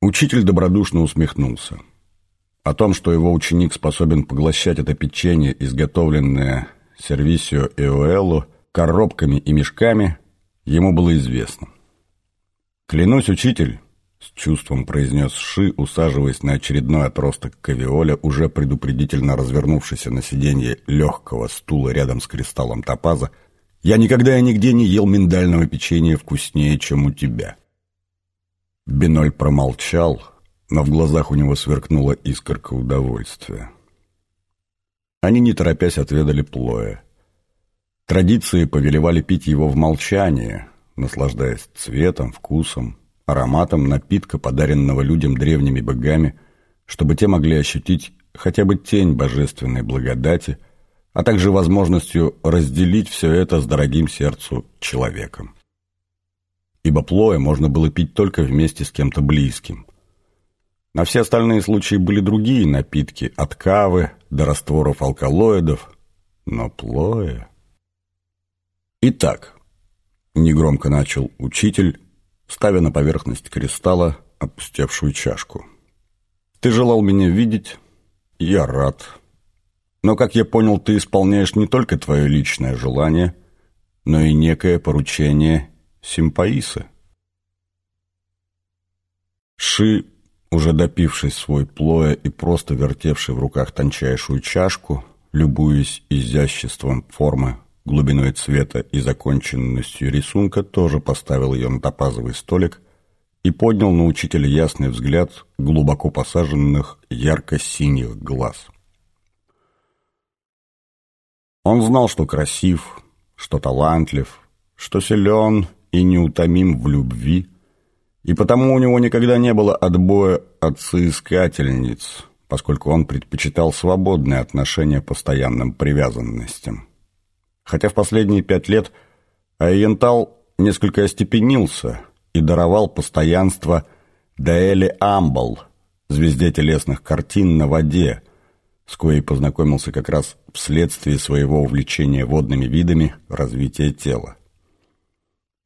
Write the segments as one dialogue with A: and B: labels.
A: Учитель добродушно усмехнулся. О том, что его ученик способен поглощать это печенье, изготовленное сервисио Эуэлло, коробками и мешками, ему было известно. «Клянусь, учитель», — с чувством произнес Ши, усаживаясь на очередной отросток кавиоля, уже предупредительно развернувшийся на сиденье легкого стула рядом с кристаллом топаза, «я никогда и нигде не ел миндального печенья вкуснее, чем у тебя». Биноль промолчал, но в глазах у него сверкнула искорка удовольствия. Они, не торопясь, отведали плоя. Традиции повелевали пить его в молчании, наслаждаясь цветом, вкусом, ароматом напитка, подаренного людям древними богами, чтобы те могли ощутить хотя бы тень божественной благодати, а также возможностью разделить все это с дорогим сердцу человеком ибо плоя можно было пить только вместе с кем-то близким. На все остальные случаи были другие напитки, от кавы до растворов алкалоидов, но плоя... Итак, негромко начал учитель, ставя на поверхность кристалла опустевшую чашку. Ты желал меня видеть, я рад. Но, как я понял, ты исполняешь не только твое личное желание, но и некое поручение Симпаиса. Ши, уже допивший свой плоя и просто вертевший в руках тончайшую чашку, любуясь изяществом формы, глубиной цвета и законченностью рисунка, тоже поставил ее на топазовый столик и поднял на учителя ясный взгляд глубоко посаженных ярко-синих глаз. Он знал, что красив, что талантлив, что силен и неутомим в любви, и потому у него никогда не было отбоя от соискательниц, поскольку он предпочитал свободные отношения постоянным привязанностям. Хотя в последние пять лет Айентал несколько остепенился и даровал постоянство Даэле Амбал, звезде телесных картин на воде, с коей познакомился как раз вследствие своего увлечения водными видами развития тела.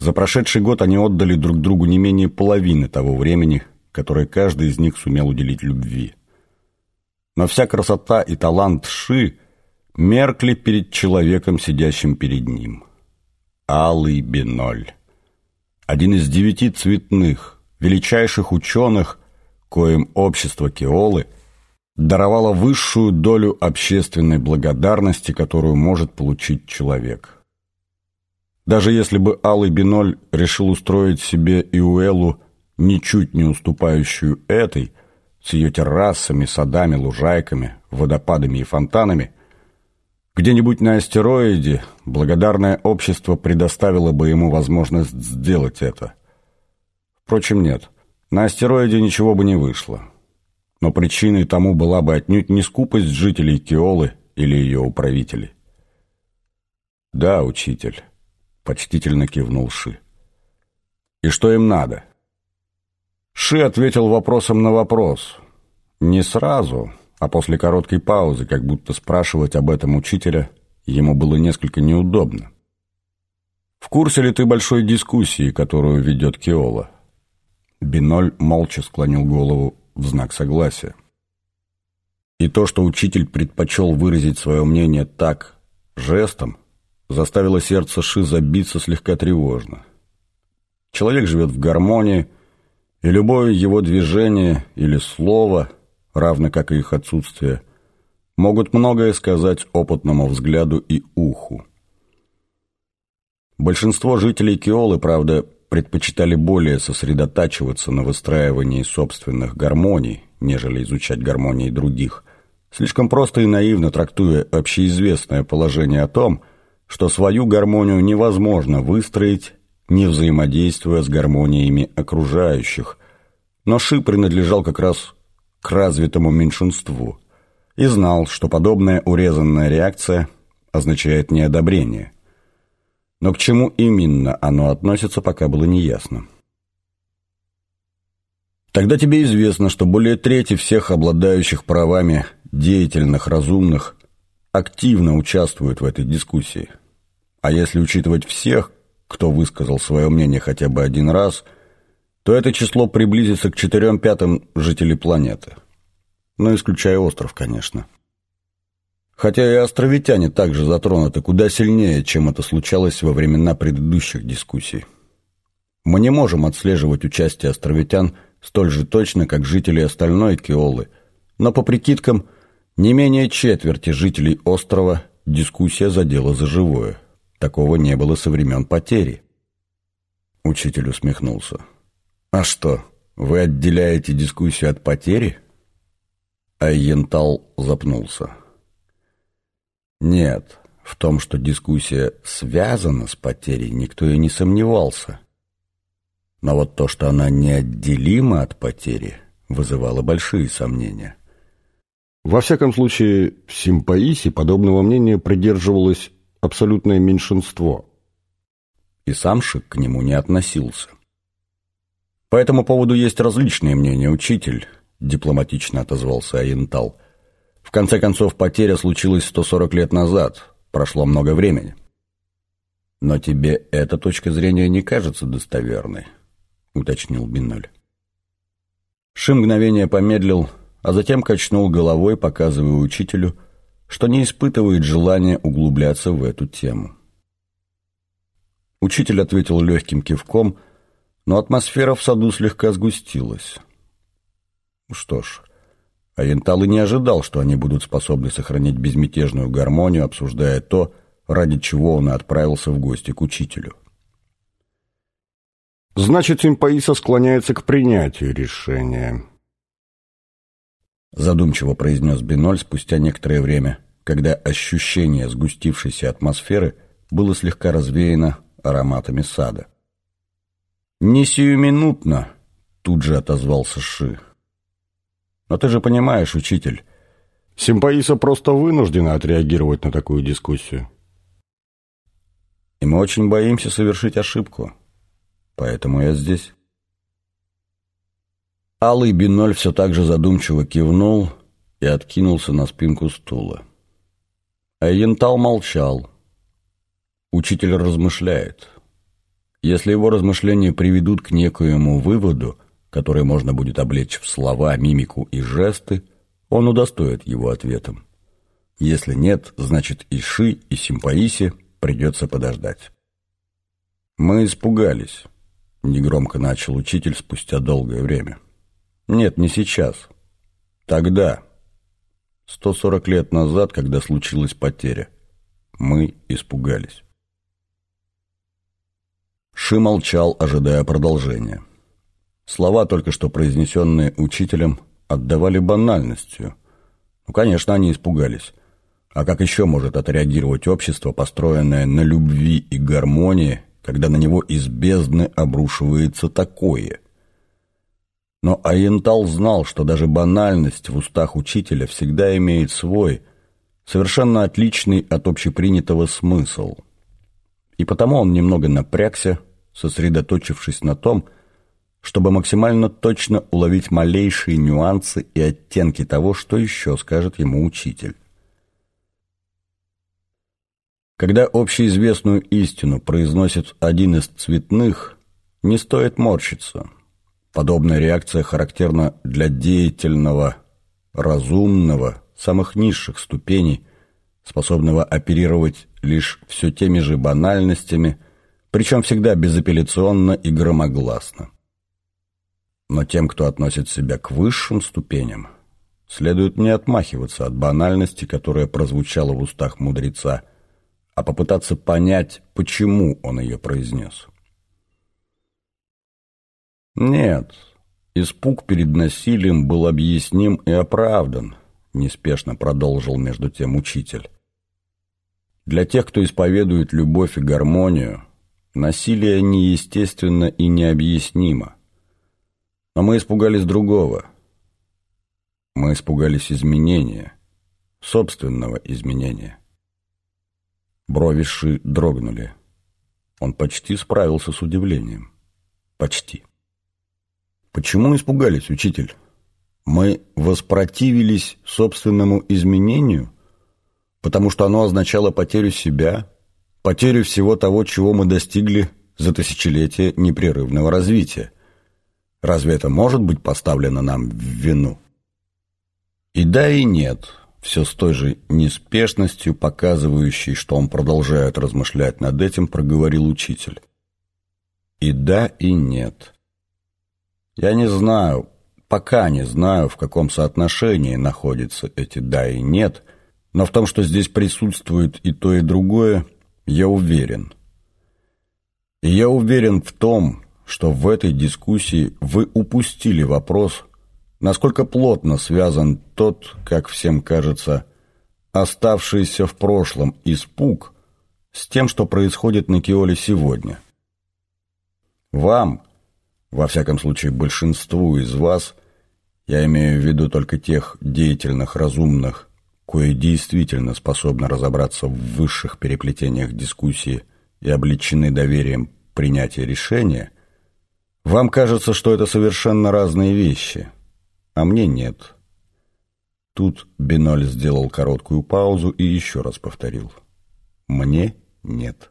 A: За прошедший год они отдали друг другу не менее половины того времени, которое каждый из них сумел уделить любви. Но вся красота и талант Ши меркли перед человеком, сидящим перед ним. Алый Биноль. Один из девяти цветных, величайших ученых, коим общество Кеолы даровало высшую долю общественной благодарности, которую может получить человек – даже если бы Алый Биноль решил устроить себе Иуэлу, ничуть не уступающую этой, с ее террасами, садами, лужайками, водопадами и фонтанами, где-нибудь на астероиде благодарное общество предоставило бы ему возможность сделать это. Впрочем, нет, на астероиде ничего бы не вышло. Но причиной тому была бы отнюдь не скупость жителей Киолы или ее управителей. Да, учитель, почтительно кивнул Ши. «И что им надо?» Ши ответил вопросом на вопрос. Не сразу, а после короткой паузы, как будто спрашивать об этом учителя ему было несколько неудобно. «В курсе ли ты большой дискуссии, которую ведет Кеола?» Биноль молча склонил голову в знак согласия. И то, что учитель предпочел выразить свое мнение так, жестом, заставило сердце Ши забиться слегка тревожно. Человек живет в гармонии, и любое его движение или слово, равно как и их отсутствие, могут многое сказать опытному взгляду и уху. Большинство жителей Киолы, правда, предпочитали более сосредотачиваться на выстраивании собственных гармоний, нежели изучать гармонии других, слишком просто и наивно трактуя общеизвестное положение о том, что свою гармонию невозможно выстроить, не взаимодействуя с гармониями окружающих. Но Ши принадлежал как раз к развитому меньшинству и знал, что подобная урезанная реакция означает неодобрение. Но к чему именно оно относится, пока было неясно. Тогда тебе известно, что более трети всех обладающих правами деятельных разумных активно участвуют в этой дискуссии. А если учитывать всех, кто высказал свое мнение хотя бы один раз, то это число приблизится к четырем пятым жителей планеты. Но исключая остров, конечно. Хотя и островитяне также затронуты куда сильнее, чем это случалось во времена предыдущих дискуссий. Мы не можем отслеживать участие островитян столь же точно, как жители остальной Кеолы, но по прикидкам не менее четверти жителей острова дискуссия задела за живое. Такого не было со времен потери. Учитель усмехнулся. «А что, вы отделяете дискуссию от потери?» Айентал запнулся. «Нет, в том, что дискуссия связана с потерей, никто и не сомневался. Но вот то, что она неотделима от потери, вызывало большие сомнения.
B: Во всяком случае, в Симпаисе подобного мнения придерживалось абсолютное меньшинство.
A: И сам Шик к нему не относился. «По этому поводу есть различные мнения, учитель», — дипломатично отозвался Аентал. «В конце концов, потеря случилась 140 лет назад, прошло много времени». «Но тебе эта точка зрения не кажется достоверной?» — уточнил Биноль. Ши мгновение помедлил, а затем качнул головой, показывая учителю, что не испытывает желания углубляться в эту тему. Учитель ответил легким кивком, но атмосфера в саду слегка сгустилась. Что ж, Ориентал и не ожидал, что они будут способны сохранить безмятежную гармонию, обсуждая то, ради чего он отправился в гости к учителю.
B: Значит, Симпаиса склоняется к принятию решения.
A: Задумчиво произнес Биноль спустя некоторое время, когда ощущение сгустившейся атмосферы было слегка развеяно ароматами сада. «Не сиюминутно», — тут же отозвался Ши. «Но ты же понимаешь, учитель...»
B: Симпаиса просто вынуждена отреагировать на такую дискуссию.
A: И мы очень боимся совершить ошибку. Поэтому я здесь. Алый Биноль все так же задумчиво кивнул и откинулся на спинку стула. А Янтал молчал. Учитель размышляет. Если его размышления приведут к некоему выводу, который можно будет облечь в слова, мимику и жесты, он удостоит его ответом. Если нет, значит и Ши, и Симпаисе придется подождать. Мы испугались. — негромко начал учитель спустя долгое время. «Нет, не сейчас. Тогда, 140 лет назад, когда случилась потеря, мы испугались». Ши молчал, ожидая продолжения. Слова, только что произнесенные учителем, отдавали банальностью. Ну, конечно, они испугались. А как еще может отреагировать общество, построенное на любви и гармонии, когда на него из бездны обрушивается такое. Но Аентал знал, что даже банальность в устах учителя всегда имеет свой, совершенно отличный от общепринятого смысл. И потому он немного напрягся, сосредоточившись на том, чтобы максимально точно уловить малейшие нюансы и оттенки того, что еще скажет ему учитель. Когда общеизвестную истину произносит один из цветных, не стоит морщиться. Подобная реакция характерна для деятельного, разумного, самых низших ступеней, способного оперировать лишь все теми же банальностями, причем всегда безапелляционно и громогласно. Но тем, кто относит себя к высшим ступеням, следует не отмахиваться от банальности, которая прозвучала в устах мудреца – а попытаться понять, почему он ее произнес. Нет, испуг перед насилием был объясним и оправдан, неспешно продолжил между тем учитель. Для тех, кто исповедует любовь и гармонию, насилие неестественно и необъяснимо. Но мы испугались другого. Мы испугались изменения, собственного изменения. Брови Ши дрогнули. Он почти справился с удивлением. Почти. Почему испугались, учитель? Мы воспротивились собственному изменению, потому что оно означало потерю себя, потерю всего того, чего мы достигли за тысячелетия непрерывного развития. Разве это может быть поставлено нам в вину? И да, и нет. Все с той же неспешностью, показывающей, что он продолжает размышлять над этим, проговорил учитель. И да, и нет. Я не знаю, пока не знаю, в каком соотношении находятся эти «да» и «нет», но в том, что здесь присутствует и то, и другое, я уверен. И я уверен в том, что в этой дискуссии вы упустили вопрос, насколько плотно связан тот, как всем кажется, оставшийся в прошлом испуг с тем, что происходит на Киоле сегодня. Вам, во всяком случае большинству из вас, я имею в виду только тех деятельных, разумных, кое действительно способны разобраться в высших переплетениях дискуссии и обличены доверием принятия решения, вам кажется, что это совершенно разные вещи, а мне нет. Тут Биноль сделал короткую паузу и еще раз повторил. Мне нет.